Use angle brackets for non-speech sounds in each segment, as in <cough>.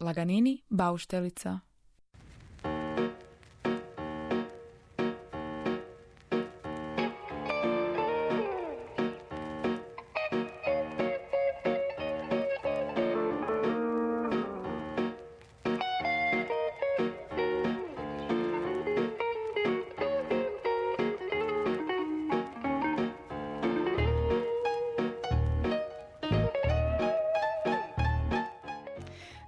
Laganini, bauštelica.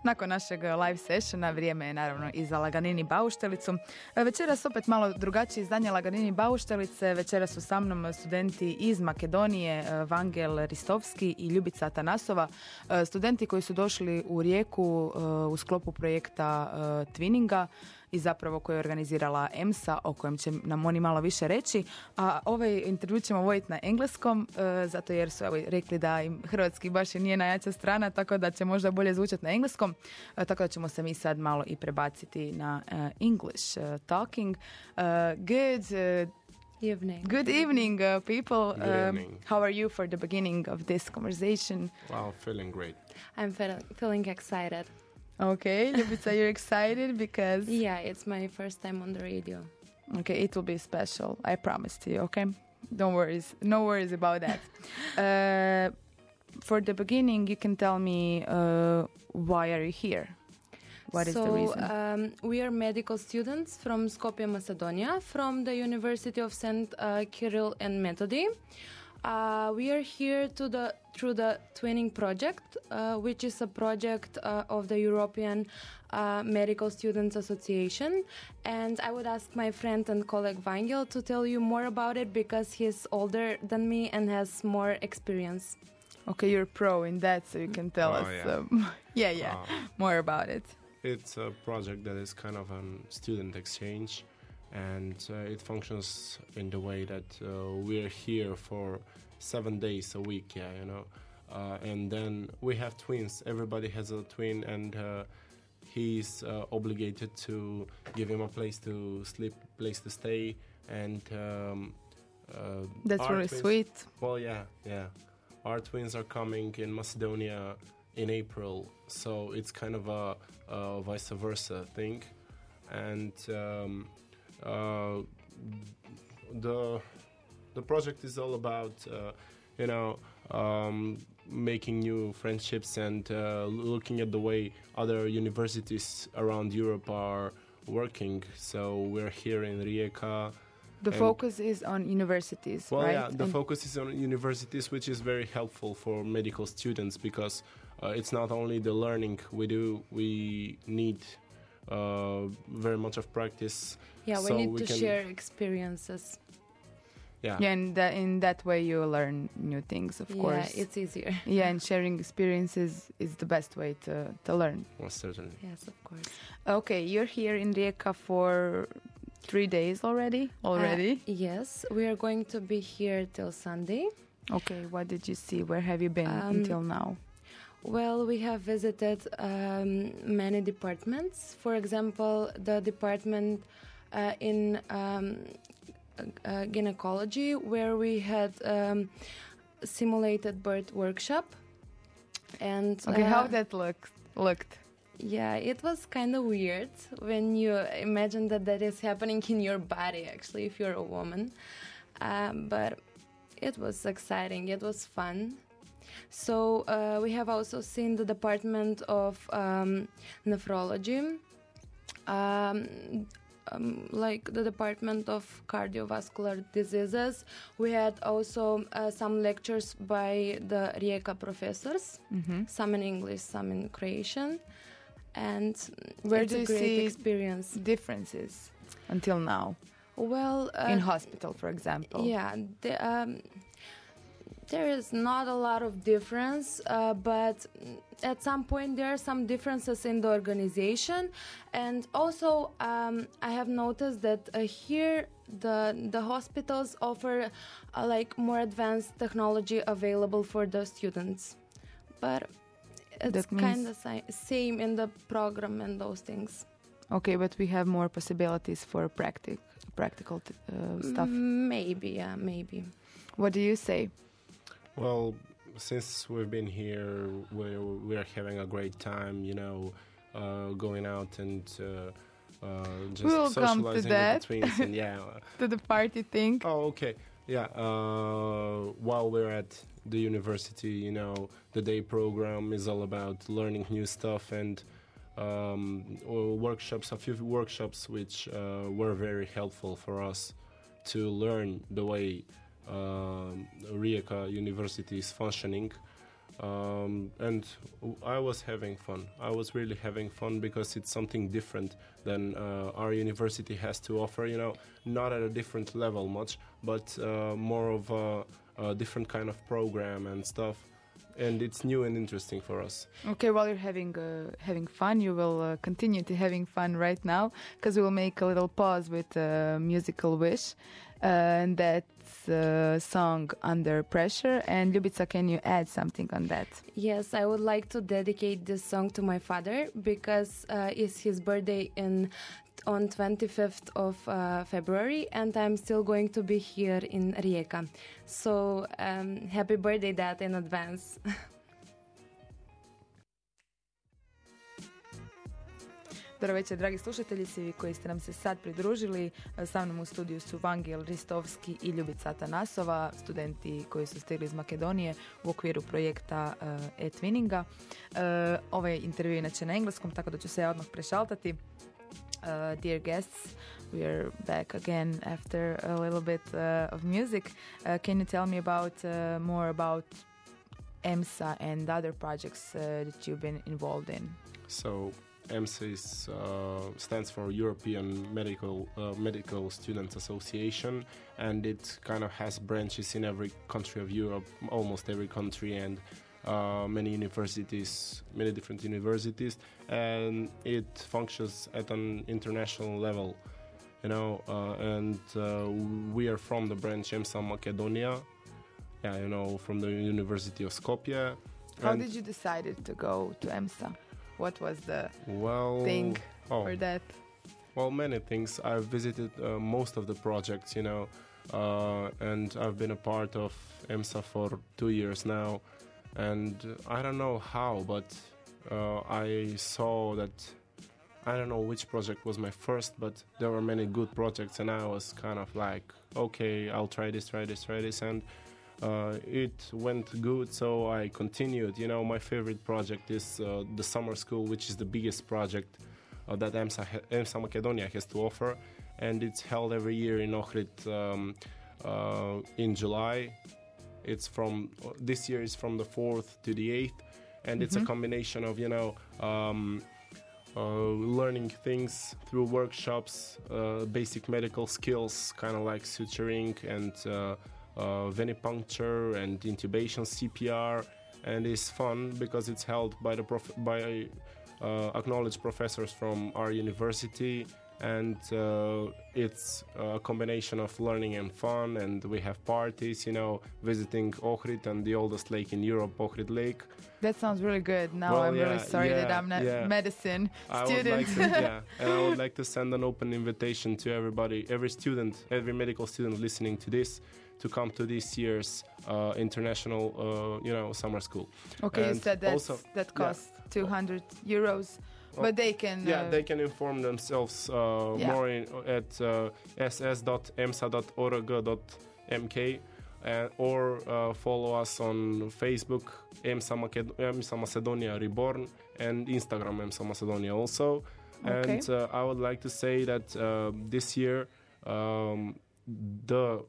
Nakon našeg live sessiona vrijeme je naravno i za Laganini Bauštelicu. E, Večeras opet malo drugačije izdanje Laganini Bauštelice. Večeras su sa mnom studenti iz Makedonije, e, Vangel Ristovski i Ljubica Atanasova. E, Studenti koji su došli u Rijeku e, u sklopu projekta e, Twinninga i zapravo koju je organizirala EMSA, o kojem će nam oni malo više reći. A ovaj intervju ćemo voditi na engleskom, e, zato jer su evo, rekli da im hrvatski baš i nije najjača strana, tako da će možda bolje zvučati na engleskom. E, tako da ćemo se mi sad malo i prebaciti na e, English e, talking. Uh, good, uh, Evening. good evening, uh, people. Good Um, evening. how are you for the beginning of this conversation? Wow, feeling great. I'm fe- feeling excited. Okay, Ljubica, you're excited because <laughs> Yeah, it's my first time on the radio. Okay, it will be special. I promise to you. Okay, don't worry. No worries about that. <laughs> uh, for the beginning, you can tell me uh, why are you here? What is so, the reason? Um, we are medical students from Skopje, Macedonia, from the University of St. Uh, Kirill and Methody. Uh, we are here to the through the Twinning project, uh, which is a project uh, of the European uh, Medical Students Association. And I would ask my friend and colleague Vangel to tell you more about it because he's older than me and has more experience. okay, you're pro in that, so you can tell Oh, us. yeah. Um, <laughs> yeah, yeah, Uh, more about it. it's a project that is kind of a student exchange, and uh, it functions in the way that uh, we're here for seven days a week. Yeah, you know, uh, and then we have twins. Everybody has a twin, and uh, he's uh, obligated to give him a place to sleep, place to stay, and. Um, uh, That's really twins- sweet. Well, yeah, yeah. Our twins are coming in Macedonia in April, so it's kind of a, a vice versa thing, and um, uh, the the project is all about uh, you know um, making new friendships and uh, looking at the way other universities around Europe are working. So we're here in Rijeka. The focus is on universities, Well, right? yeah, the And- focus is on universities, which is very helpful for medical students because uh, it's not only the learning we do, we need very much of practice. Yeah, we need we to can- share experiences. Yeah, yeah, and that, in that way you learn new things, of course. yeah, course. it's easier. <laughs> yeah, and sharing experiences is the best way to, to learn. most certainly. Yes, of course. Okay, you're here in Rijeka for three days already. Already. Uh, yes, we are going to be here till Sunday. okay, what did you see? Where have you been Um, until now? Well, we have visited um, many departments. For example, the department uh, in um, uh, gynecology, where we had um, simulated birth workshop. And Okay, uh, how that looked? Looked. Yeah, it was kind of weird when you imagine that that is happening in your body, actually, if you're a woman. Um, but it was exciting, it was fun. So, uh, we have also seen the Department of um, Nephrology, um, um, like the Department of Cardiovascular Diseases. We had also uh, some lectures by the Rijeka professors hmm some in English, some in Croatian, and Where do you see experience. Differences until now Well, uh, in hospital, for example. yeah, the, um, there is not a lot of difference, uh, but at some point there are some differences in the organization, and also um, I have noticed that uh, here the the hospitals offer uh, like more advanced technology available for the students, but it's kind of si- same in the program and those things. Okay, but we have more possibilities for practic practical t- uh, stuff. Maybe, yeah, maybe. What do you say? Well, since we've been here, we're we're having a great time. You know, uh, going out and uh, uh, just We'll come to socializing that. with the twins. and yeah. To the party thing. Oh, okay. Yeah. Uh, while we're at the university, you know, the day program is all about learning new stuff and um, workshops. A few workshops which uh, were very helpful for us to learn the way Rijeka University is functioning. Um, and I was having fun. I was really having fun because it's something different than uh, our university has to offer. You know, not at a different level much, but uh, more of a, a different kind of program and stuff. And it's new and interesting for us. Okay, while you're having uh, having fun, you will uh, continue to having fun right now because we will make a little pause with uh, musical wish, and that uh, song under pressure. And Ljubica, can you add something on that? Yes, I would like to dedicate this song to my father because uh, it's his birthday in on 25th of uh, February, and I'm still going to be here in Rijeka. So um, happy birthday, Dad, in advance. <laughs> Dobro večer, dragi slušatelji, svi vi koji ste nam se sad pridružili. Sa mnom u studiju su Vangel Ristovski i Ljubica Tanasova, studenti koji su stigli iz Makedonije u okviru projekta uh, e-twinninga. Uh, ovaj intervju je inače na engleskom, tako da ću se ja odmah prešaltati. Uh, dear guests, we are back again after a little bit uh, of music. Uh, can you tell me about more about EMSA and other projects that you've been involved in? So EMSA is, uh, stands for European Medical uh, Medical Students Association, and it kind of has branches in every country of Europe, almost every country, and uh, many universities, many different universities, and it functions at an international level. You know, uh, and uh, we are from the branch EMSA Macedonia. Yeah, you know, from the University of Skopje. How And- did you decide to go to EMSA? What was the well, thing oh. for that? Well, many things. I've visited uh, most of the projects, you know, uh, and I've been a part of EMSA for two years now. And I don't know how, but uh, I saw that I don't know which project was my first, but there were many good projects, and I was kind of like, okay, I'll try this, try this, try this, and uh, it went good, so I continued. You know, my favorite project is uh, the summer school, which is the biggest project uh, that EMSA, ha- EMSA Macedonia has to offer, and it's held every year in Ohrid um, uh, in July. It's from this year is from the fourth to the eighth, and it's a combination of you know. Um, uh, learning things through workshops, uh, basic medical skills, kind of like suturing and uh, uh, venipuncture and intubation CPR, and it's fun because it's held by the prof- by uh, acknowledged professors from our university, and uh, it's a combination of learning and fun. And we have parties, you know, visiting Ohrid and the oldest lake in Europe, Ohrid Lake. That sounds really good. Now Well, I'm really yeah, sorry that I'm not yeah. medicine I student. like to, yeah, <laughs> and I would like to send an open invitation to everybody, every student, every medical student listening to this, to come to this year's uh, international, uh, you know, summer school. okay, you said that that yeah. costs 200 euros, Well, but they can. Yeah, uh, they can inform themselves uh, Yeah. more in, at uh, ss.emsa.org.mk uh, or uh, follow us on Facebook, EMSA, Maced- EMSA Macedonia Reborn, and Instagram, EMSA Macedonia also. Okay. And uh, I would like to say that uh, this year, um, the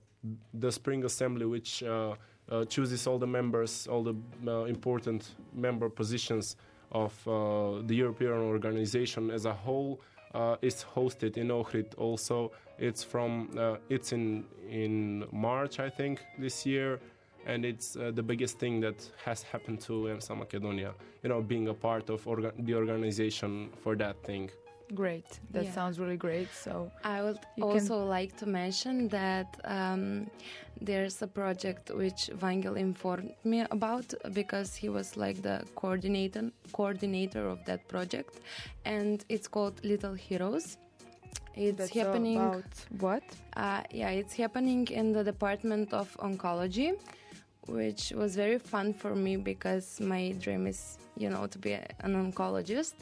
the spring assembly, which uh, uh, chooses all the members, all the uh, important member positions of the European organization as a whole, uh, is hosted in Ohrid. Also, it's from uh, it's in in March, I think, this year, and it's uh, the biggest thing that has happened to EMSA Macedonia. You know, being a part of orga- the organization for that thing. Great. That Yeah. sounds really great. So I would You can- also like to mention that um, there's a project which Vangel informed me about because he was like the coordinator coordinator of that project, and it's called Little Heroes. It's that's happening. what? Uh, yeah, it's happening in the Department of Oncology, which was very fun for me because my dream is, you know, to be an oncologist.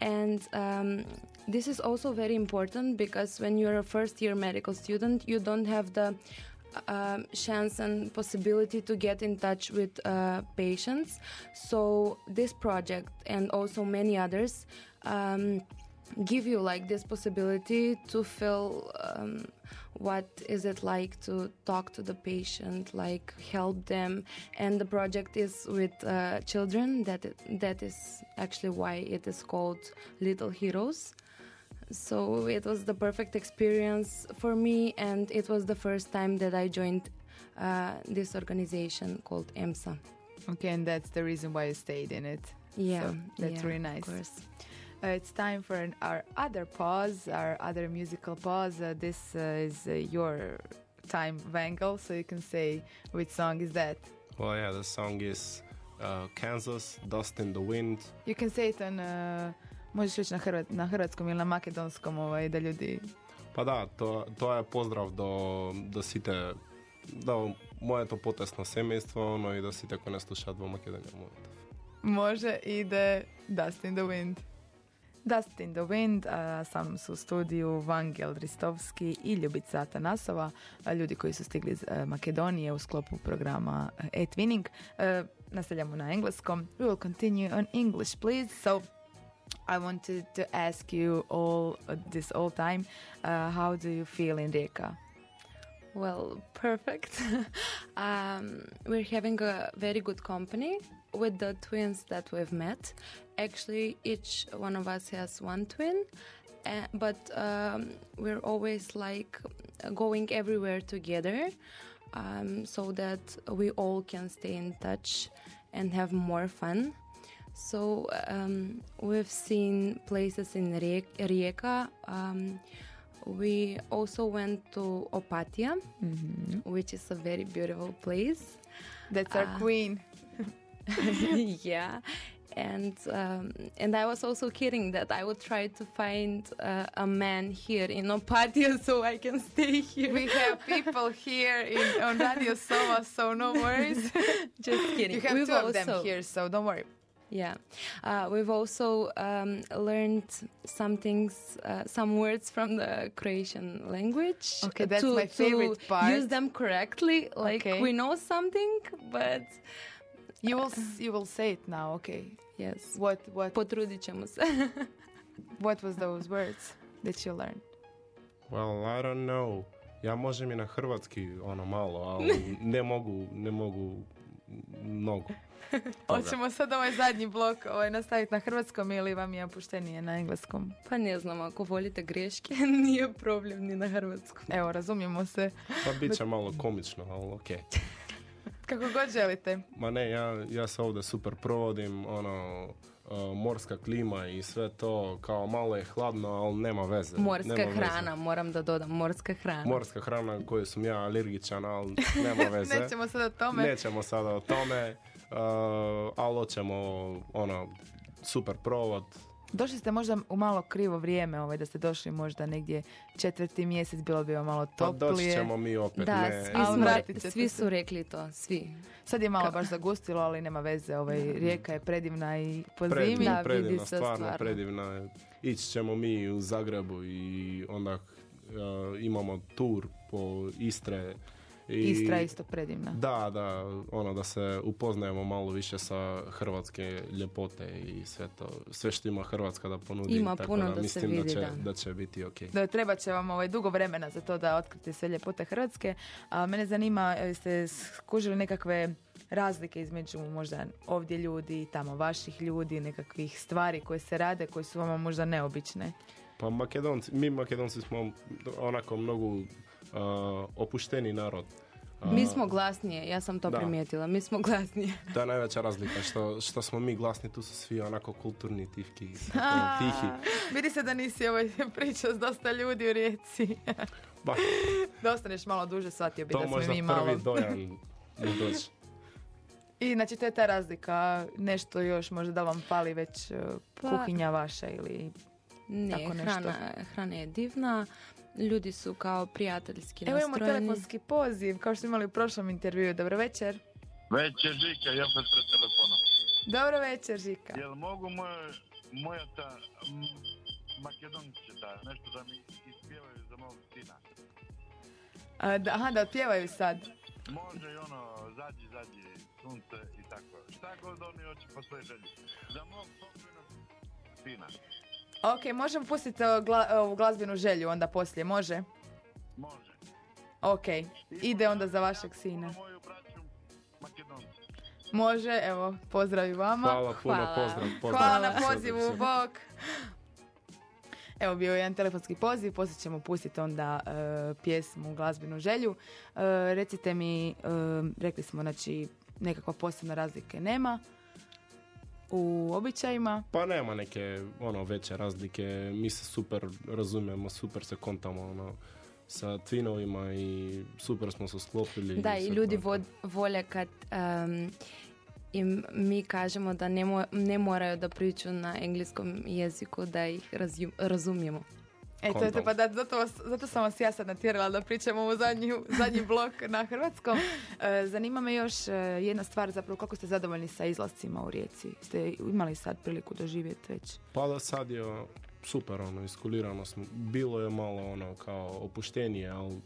And um, this is also very important because when you're a first year medical student, you don't have the um, chance and possibility to get in touch with uh, patients. So, this project and also many others. Um, give you like this possibility to feel um, what is it like to talk to the patient like help them and the project is with uh, children that that is actually why it is called little heroes so it was the perfect experience for me and it was the first time that i joined uh, this organization called emsa Okay, and that's the reason why you stayed in it. yeah So that's yeah, really nice. it's time for an, our other pause, our other musical pause. Uh, this uh, is uh, your time, Vangel, so you can say which song is that. Well, yeah, the song is Kansas, Dust in the Wind. You can say it on, možeš reći na, hrvat, na hrvatskom ili na makedonskom, ovaj, da ljudi... Pa da, to, to je pozdrav do, do site, da moje to potesno semejstvo, ono i da site ko ne sluša dva Makedonija. Može ide Dust in the Wind. Dust in the Wind, a sa mnom su u studiju Vangel Ristovski i Ljubica Atanasova, ljudi koji su stigli iz e, Makedonije u sklopu programa e-twinning. E, nastavljamo na engleskom. We will continue on English, please. So, I wanted to ask you all uh, this all time, uh, how do you feel in Rijeka? Well, perfect. <laughs> um, we're having a very good company with the twins that we've met. Actually, each one of us has one twin, uh, but um, we're always like going everywhere together um, so that we all can stay in touch and have more fun. So um, we've seen places in Rijek- Rijeka. Um, we also went to Opatija, which is a very beautiful place. That's our Ah. queen. <laughs> yeah. And um, and I was also kidding that I would try to find uh, a man here in Opatija <laughs> so I can stay here. We have people here in, on Radio Sova, so no worries. <laughs> Just kidding. You have We've two of them here, so don't worry. Yeah, uh, we've also um, learned some things, uh, some words from the Croatian language. Okay, that's to, my favorite to part. Use them correctly, like Okay. we know something, but You will s- you will say it now. Okay. yes. What what Potrudit ćemo se. <laughs> what was those words that you learned? Well, I don't know. Ja možem i na hrvatski ono malo, ali <laughs> ne mogu, ne mogu mnogo. <laughs> Hoćemo sad ovaj zadnji blok ovaj, nastaviti na hrvatskom ili vam je opuštenije na engleskom? Pa ne znam, ako volite greške, nije problem ni na hrvatskom. Evo, razumijemo se Pa bit će malo komično, ali okej. Kako god želite. Ma ne, ja, ja se ovdje super provodim, ono, uh, morska klima i sve to, kao malo je hladno, ali nema veze. Morska nema veze. hrana, moram da dodam, morska hrana. Morska hrana koju sam ja alergičan, ali nema <laughs> veze. Nećemo sad o tome. Nećemo sada o tome, uh, ali hoćemo, ono, super provod. Došli ste možda u malo krivo vrijeme, ovaj, da ste došli možda negdje četvrti mjesec, bilo bi vam malo Pa toplije. doći ćemo mi opet, Da, ne. svi, Ali smo, svi su rekli to, svi. Sad je malo baš zagustilo, ali nema veze. Ovaj, rijeka je predivna i po zimi. Predivna, Da, vidi predivna, se stvarno, stvarno. predivna. je. Ići ćemo mi u Zagrebu i onda uh, imamo tur po Istre. I, Istra je isto predivna. Da, da, ono da se upoznajemo malo više sa hrvatske ljepote i sve to, sve što ima Hrvatska da ponudi. Ima tako puno da, da se mislim vidi, da će, da. da će biti ok. Da, treba će vam ovaj, dugo vremena za to da otkrite sve ljepote Hrvatske. A mene zanima, jeste skužili nekakve razlike između možda ovdje ljudi i tamo vaših ljudi, nekakvih stvari koje se rade, koje su vama možda neobične. Pa Makedonci, mi Makedonci smo onako mnogo opušteni narod. Mi smo glasnije, ja sam to Da. primijetila, mi smo glasnije. To je najveća razlika, što, što smo mi glasni, tu su svi onako kulturni, tifki, A, <laughs> tihi. Vidi se da nisi ovaj <laughs> pričao s dosta ljudi u rijeci. <laughs> Ba, da ostaneš malo duže, shvatio bi to da smo možda mi prvi malo... dojam mu dođe. I znači to je ta razlika, nešto još možda da vam fali već uh, Pa- kuhinja vaša ili... Ne, Tako nešto. hrana, hrana je divna, ljudi su kao prijateljski Evo imamo nastrojeni. telefonski poziv, kao što smo imali u prošlom intervjuu. Dobro večer. Večer Žika, ja opet pred telefonom. Dobro večer, Žika. Jel mogu moja ta m, nešto da mi ispjevaju za mog sina? A, da, aha, da otpjevaju sad. Može i ono, zađi, zađi, sunce i tako. Šta god oni hoće po svojoj želji. Za mog pokojnog sina. Ok, možemo pustiti uh, gla- ovu glazbenu želju onda poslije, može? Može. Ok, ide onda za vašeg sina. Može, evo, pozdrav i vama. Hvala puno, Hvala. pozdrav. pozdrav. Hvala na pozivu, bok. Evo bio je jedan telefonski poziv, poslije ćemo pustiti onda e, pjesmu, glazbenu želju. E, recite mi, e, rekli smo, znači, nekakva posebna razlike nema u običajima. Pa nema neke ono veće razlike, mi se super razumijemo, super se kontamo ono, sa twinovima i super smo se sklopili. Da, i sve ljudi vod, vole kad em, im mi kažemo da ne, mo- ne moraju da pričaju na engleskom jeziku, da ih razju- razumijemo. E, to je to, Kontam. pa da, zato, zato sam vas ja sad natjerala da pričamo u zadnji, zadnji blok na hrvatskom. E, zanima me još e, jedna stvar, zapravo kako ste zadovoljni sa izlascima u Rijeci? Ste imali sad priliku doživjeti već? Pa da sad je super, ono, iskulirano smo. Bilo je malo ono kao opuštenije, ali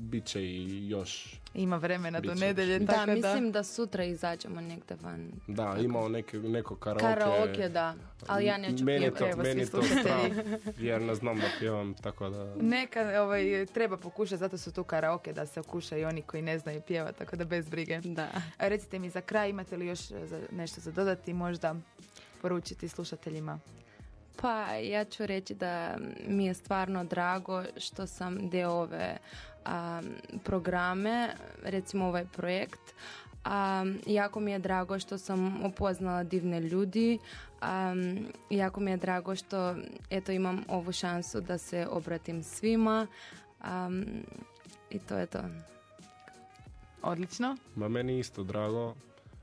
bit će i još. Ima vremena do nedelje, Da, tako da... mislim da sutra izađemo negdje van. Da, Tako. imao neke, neko karaoke. Karaoke, da, ali ja neću Meni pjevati. to, Evo, meni to jer ne znam da pjevam, tako da... Neka ovaj, treba pokušati, zato su tu karaoke da se okušaju oni koji ne znaju pjevati, tako da bez brige. Da. A recite mi za kraj, imate li još e, za, nešto za dodati, možda poručiti slušateljima? Pa ja ću reći da mi je stvarno drago što sam deo ove am, programe, recimo ovaj projekt. A, jako mi je drago što sam upoznala divne ljudi. Am, jako mi je drago što eto imam ovu šansu da se obratim svima. Am, I to je to. Odlično. Ma meni isto drago.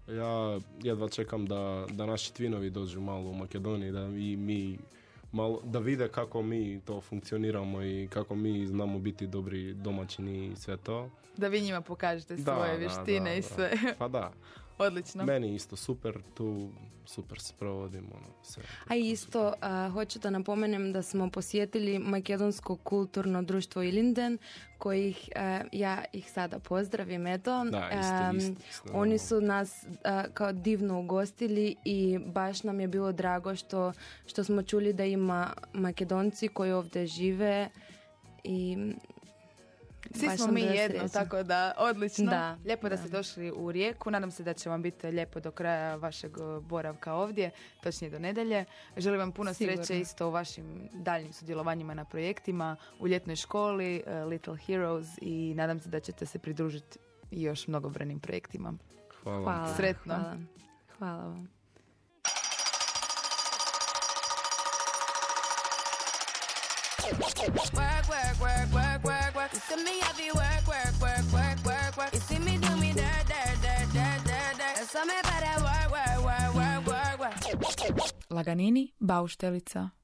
Ja jedva čekam da, da naši tvinovi dođu malo u Makedoniji, da i mi malo, da vide kako mi to funkcioniramo i kako mi znamo biti dobri domaćini i sve to. Da vi njima pokažete svoje da, vještine da, i da. sve. Pa da, Odlično. meni isto super, tu super se provodimo. Ono, sve. A isto a, hoću da napomenem da smo posjetili Makedonsko kulturno društvo Ilinden, kojih a, ja ih sada pozdravim, eto. Da, isto, isto, isto, Oni ono. su nas a, kao divno ugostili i baš nam je bilo drago što, što smo čuli da ima Makedonci koji ovdje žive i Svi baš smo mi jedno, srećna. tako da odlično. Da, lijepo da, da. ste došli u Rijeku. Nadam se da će vam biti lijepo do kraja vašeg boravka ovdje, točnije do nedelje. Želim vam puno Sigurno. sreće isto u vašim daljnjim sudjelovanjima na projektima, u ljetnoj školi, e, Little Heroes i nadam se da ćete se pridružiti i još mnogobrojnim projektima. Hvala. hvala. Sretno. Hvala, hvala vam. Work, work, work, see me, do me dirt, dirt, dirt, dirt, dirt, dirt. So me better work, work, work, work, work. Laganini, bauštelica.